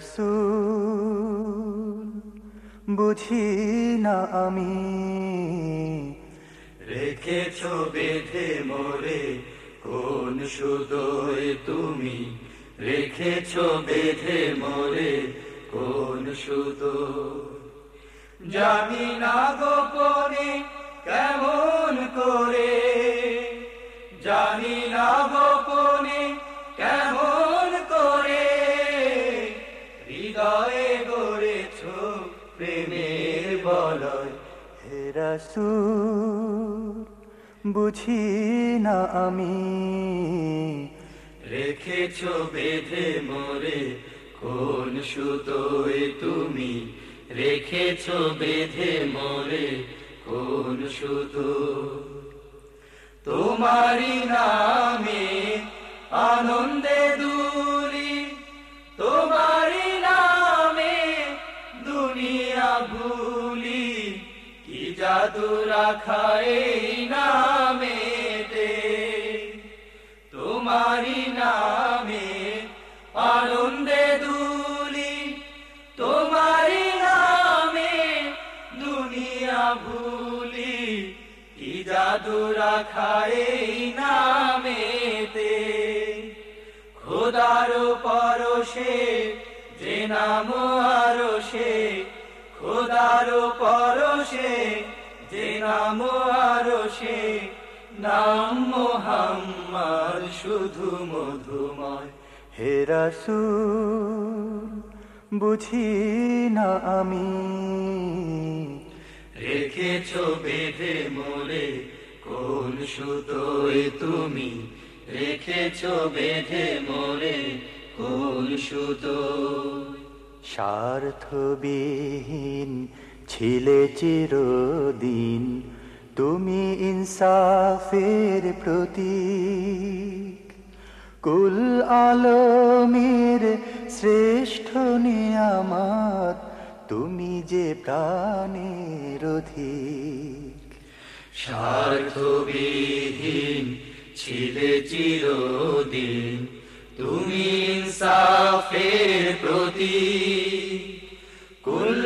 রাসূল, বুঝি না আমি। রেখেছ বেঁধে মোরে, কোন সুদোয় তুমি? রেখেছ বেঁধে মোরে, কোন সুদো জানি না গোপনে রাসূল বুঝি না আমি। রেখেছ বেঁধে মোরে, কোন সুতোয় তুমি? রেখেছ বেঁধে মোরে, কোন সুতো? তোমারি নামে আনন্দে জাদু রাখায় নামেতে। তোমারি নামে আনন্দে দুলি তোমারি নামে দুনিয়া ভুলি। কি জাদু রাখায় নামেতে? খোদার পরশে যে নাম আরও সে খোদার পরশে যে নাম আরও সে নাম মোহাম্মদ শুধু মধুময়। হে রাসূল বুঝি না আমি? রেখেছ বেঁধে মোরে কোন সুতোয় তুমি? রেখেছ বেঁধে মোরে কোন সুতো স্বার্থবিহীন ছিলে চিরদিন, তুমি ইনসাফের প্রতি কুল আলমের শ্রেষ্ঠ নিয়ামত, তুমি যে প্রাণের অধিক। স্বার্থবিহীন ছিলে চিরদিন, তুমি ইনসাফের প্রতি কুল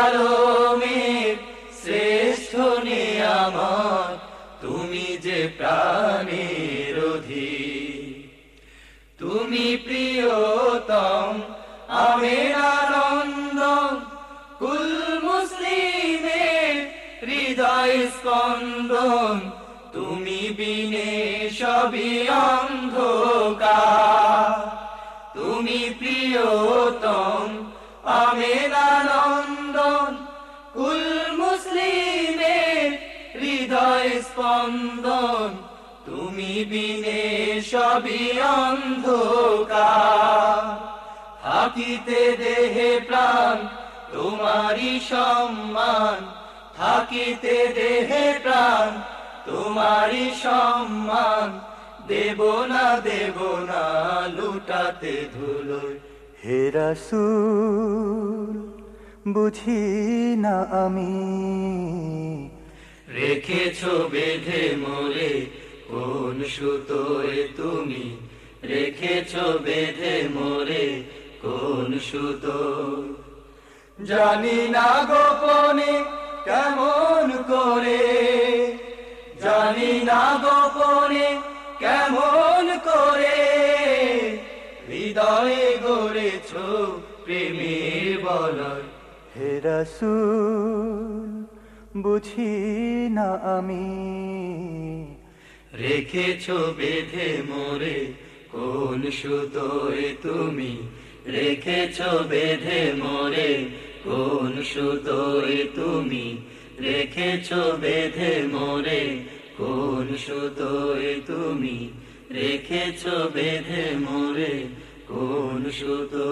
আলমের প্রাণের তুমি প্রিয়তম আমের আনন্দ কুল মুসলিমের হৃদয় স্পন্দন। তুমি বিনে সবই অন্ধকার। স্পন্দন, তুমি বিনে সবই অন্ধকার। থাকিতে দেহে প্রাণ তোমারি সম্মান। থাকিতে দেহে প্রাণ তোমারি সম্মান। দেব না দেব না, লুটাতে ধুলোয়। হে রাসূল, বুঝি না আমি রেখেছ বেঁধে মোরে, কোন সুতোয় তুমি? রেখেছ বেঁধে মোরে, কোন সুতো জানি না গোপনে কেমন করে, জানি না গোপনে কেমন করে। হৃদয়ে গড়েছ প্রেমের বলয়, হে রাসূল। বুঝি না আমি। রেখেছ বেঁধে মোরে, কোন সুতোয় তুমি? রেখেছ বেঁধে মোরে, কোন সুতোয় তুমি? রেখেছ বেঁধে মোরে, কোন সুতোয় তুমি? রেখেছ বেঁধে মোরে, কোন সুতো?